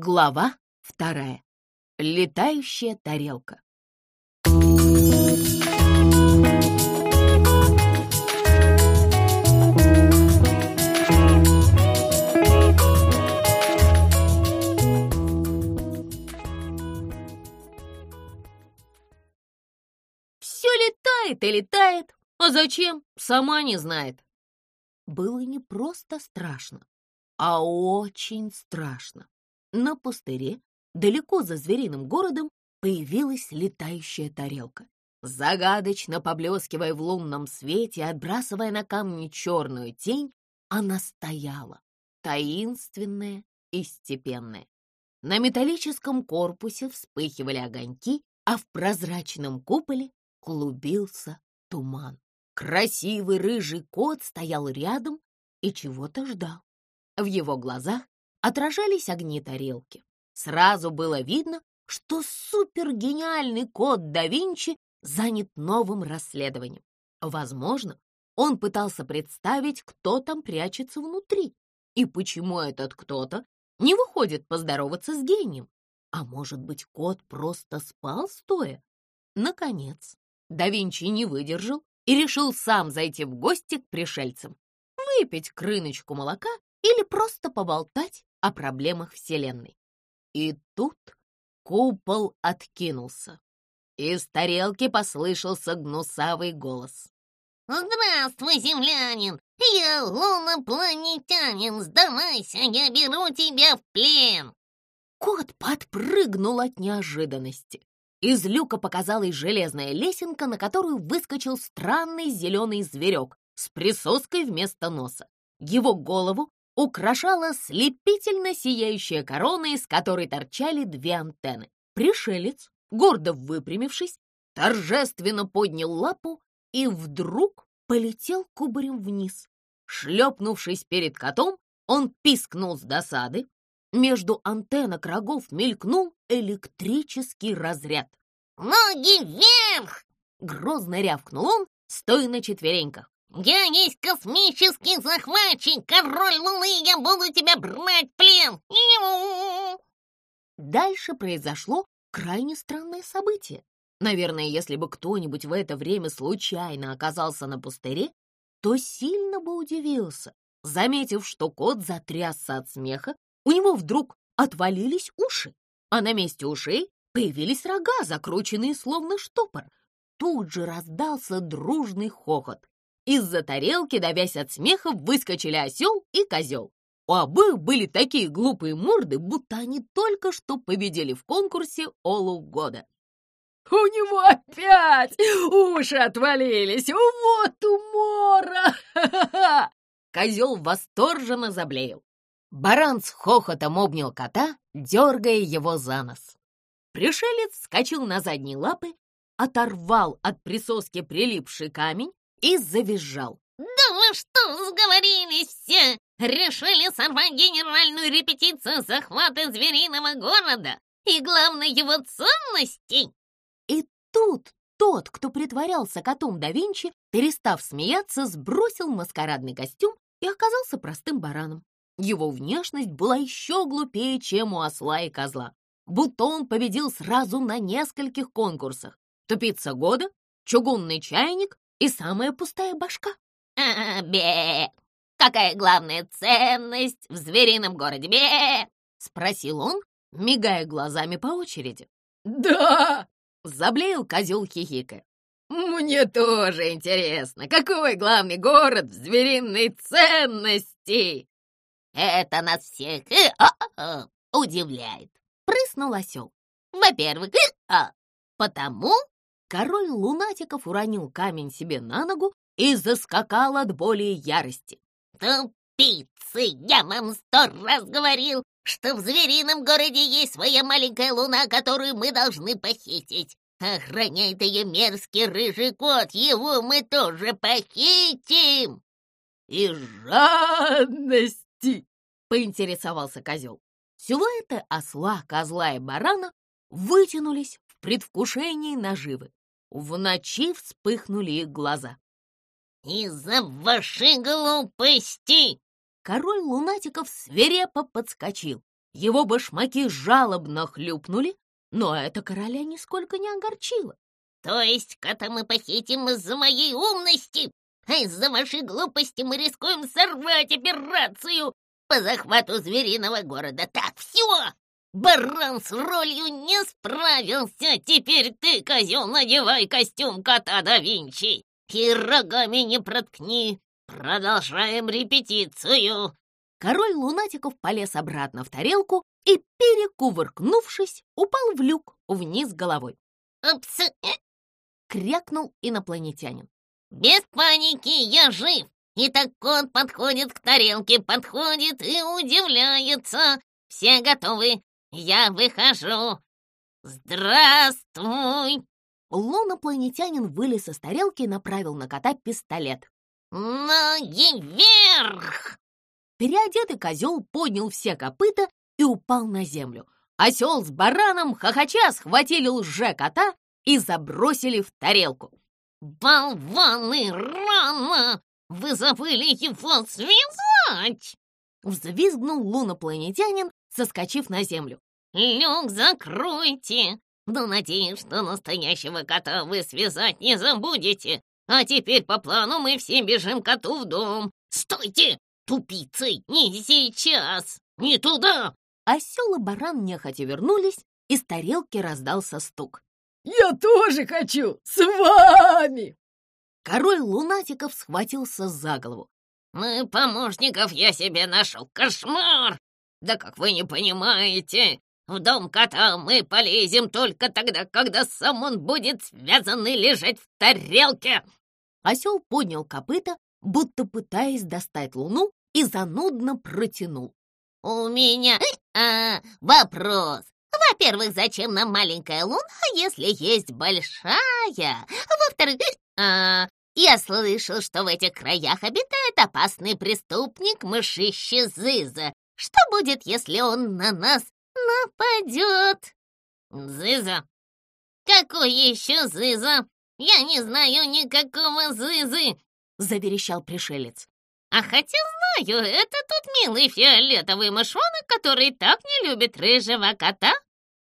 Глава вторая. Летающая тарелка. Все летает и летает, а зачем, сама не знает. Было не просто страшно, а очень страшно. На пустыре, далеко за звериным городом, появилась летающая тарелка. Загадочно поблескивая в лунном свете, отбрасывая на камни черную тень, она стояла, таинственная и степенная. На металлическом корпусе вспыхивали огоньки, а в прозрачном куполе клубился туман. Красивый рыжий кот стоял рядом и чего-то ждал. В его глазах отражались огни тарелки. Сразу было видно, что супергениальный код да Винчи занят новым расследованием. Возможно, он пытался представить, кто там прячется внутри и почему этот кто-то не выходит поздороваться с гением. А может быть, кот просто спал стоя? Наконец, да Винчи не выдержал и решил сам зайти в гости к пришельцам, выпить крыночку молока или просто поболтать о проблемах Вселенной. И тут купол откинулся. Из тарелки послышался гнусавый голос. «Здравствуй, землянин! Я лунопланетянин! Сдавайся, я беру тебя в плен!» Кот подпрыгнул от неожиданности. Из люка показалась железная лесенка, на которую выскочил странный зеленый зверек с присоской вместо носа. Его голову украшала слепительно сияющая корона, из которой торчали две антенны. Пришелец, гордо выпрямившись, торжественно поднял лапу и вдруг полетел кубарем вниз. Шлепнувшись перед котом, он пискнул с досады. Между антеннок рогов мелькнул электрический разряд. «Ноги вверх!» — грозно рявкнул он, стоя на четвереньках. «Я есть космический захватчик, король Луны, я буду тебя брать в плен!» Дальше произошло крайне странное событие. Наверное, если бы кто-нибудь в это время случайно оказался на пустыре, то сильно бы удивился, заметив, что кот затрясся от смеха, у него вдруг отвалились уши, а на месте ушей появились рога, закрученные словно штопор. Тут же раздался дружный хохот. Из-за тарелки, давясь от смеха, выскочили осел и козел. У обоих были такие глупые морды, будто они только что победили в конкурсе Олу года. «У него опять уши отвалились! Вот умора!» Козел восторженно заблеял. Баран с хохотом обнял кота, дергая его за нос. Пришелец вскочил на задние лапы, оторвал от присоски прилипший камень и завизжал. «Да вы что, сговорились все? Решили сорвать генеральную репетицию захвата звериного города и, главное, его ценностей?» И тут тот, кто притворялся котом да Винчи, перестав смеяться, сбросил маскарадный костюм и оказался простым бараном. Его внешность была еще глупее, чем у осла и козла, будто он победил сразу на нескольких конкурсах. Тупица года, чугунный чайник и самая пустая башка. А, бе! Какая главная ценность в зверином городе, бе? Спросил он, мигая глазами по очереди. Да! Заблеял козел хихикая. Мне тоже интересно, какой главный город в звериной ценности? Это нас всех э, а, а, удивляет, прыснул осел. Во-первых, э, а, потому Король лунатиков уронил камень себе на ногу и заскакал от боли и ярости. «Тупицы! Я вам сто раз говорил, что в зверином городе есть своя маленькая луна, которую мы должны похитить. Охраняет ее мерзкий рыжий кот, его мы тоже похитим!» «И жадности!» — поинтересовался козел. Силуэты осла, козла и барана вытянулись в предвкушении наживы. В ночи вспыхнули их глаза. «Из-за вашей глупости!» Король лунатиков свирепо подскочил. его башмаки жалобно хлюпнули, но это короля нисколько не огорчило. «То есть кота мы похитим из-за моей умности, а из-за вашей глупости мы рискуем сорвать операцию по захвату звериного города. Так, все! Баран с ролью не справился. Теперь ты, козел, надевай костюм кота да Винчи и рогами не проткни. Продолжаем репетицию. Король лунатиков полез обратно в тарелку и, перекувыркнувшись, упал в люк вниз головой. «Упс!» — крякнул инопланетянин. «Без паники, я жив!» И так кот подходит к тарелке, подходит и удивляется. Все готовы, я выхожу. Здравствуй!» Лунопланетянин вылез из тарелки и направил на кота пистолет. «Ноги вверх!» Переодетый козел поднял все копыта и упал на землю. Осел с бараном хохоча схватили лже-кота и забросили в тарелку. «Болваны, рано! Вы забыли его связать!» Взвизгнул лунопланетянин, соскочив на землю. «Люк закройте! Но надеюсь, что настоящего кота вы связать не забудете. А теперь по плану мы все бежим коту в дом. Стойте! Тупицы! Не сейчас! Не туда!» Осел и баран нехотя вернулись, из тарелки раздался стук. «Я тоже хочу! С вами!» Король лунатиков схватился за голову. «Мы помощников я себе нашел! Кошмар! Да как вы не понимаете, в дом кота мы полезем только тогда, когда сам он будет связанный лежать в тарелке!» Осел поднял копыта, будто пытаясь достать луну, и занудно протянул. «У меня а, вопрос. Во-первых, зачем нам маленькая луна, если есть большая? Во-вторых, а, я слышал, что в этих краях обитает опасный преступник мышище Зыза. Что будет, если он на нас нападет?» «Зыза? Какой еще Зыза? Я не знаю никакого Зызы!» — заверещал пришелец. «А хотя знаю, это тот милый фиолетовый мышонок, который так не любит рыжего кота.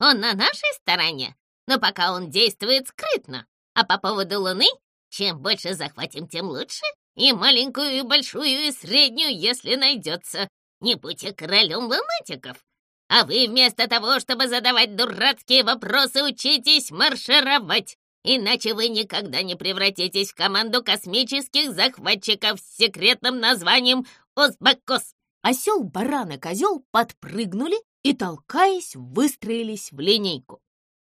Он на нашей стороне, но пока он действует скрытно. А по поводу луны, чем больше захватим, тем лучше. И маленькую, и большую, и среднюю, если найдется. Не будьте королем лунатиков. А вы вместо того, чтобы задавать дурацкие вопросы, учитесь маршировать. Иначе вы никогда не превратитесь в команду космических захватчиков с секретным названием Озбакос. Осел, баран и козел подпрыгнули и, толкаясь, выстроились в линейку.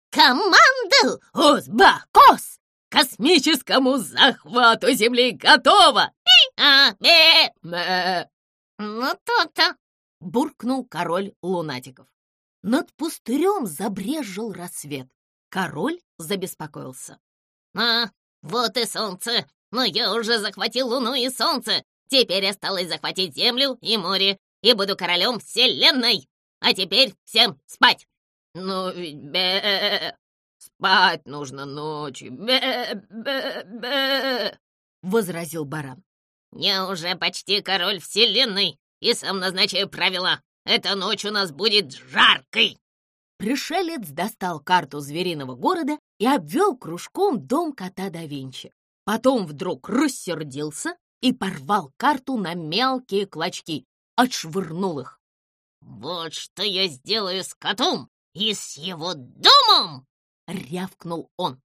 «Команду Озбакос! Космическому захвату Земли готово!» «А, бе!» Мэ. «Ну, то-то!» — буркнул король лунатиков. Над пустырем забрежил рассвет. Король забеспокоился. «А, вот и солнце! Но я уже захватил луну и солнце! Теперь осталось захватить землю и море, и буду королем вселенной! А теперь всем спать!» «Ну ведь бе спать нужно ночью, бе-бе-бе!» — возразил баран. «Я уже почти король вселенной и сам назначаю правила. Эта ночь у нас будет жаркой!» Пришелец достал карту звериного города и обвел кружком дом кота да Винчи. Потом вдруг рассердился и порвал карту на мелкие клочки, отшвырнул их. «Вот что я сделаю с котом и с его домом!» — рявкнул он.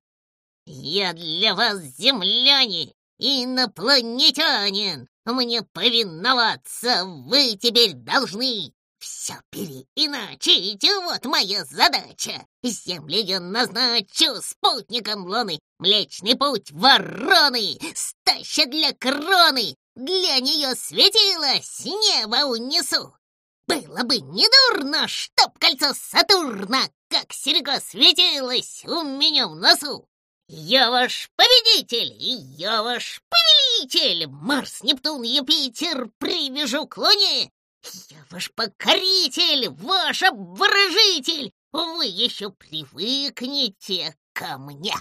«Я для вас земляне, инопланетянин! Мне повиноваться вы теперь должны! Все переиначить, вот моя задача. Землю я назначу спутником Луны. Млечный путь вороны, стаща для кроны. Для нее светило, с неба унесу. Было бы недурно, чтоб кольцо Сатурна, как серьга светилось у меня в носу. Я ваш победитель, и я ваш повелитель. Марс, Нептун, Юпитер привяжу к Луне. «Я ваш покоритель, ваш обворожитель! Вы еще привыкнете ко мне!»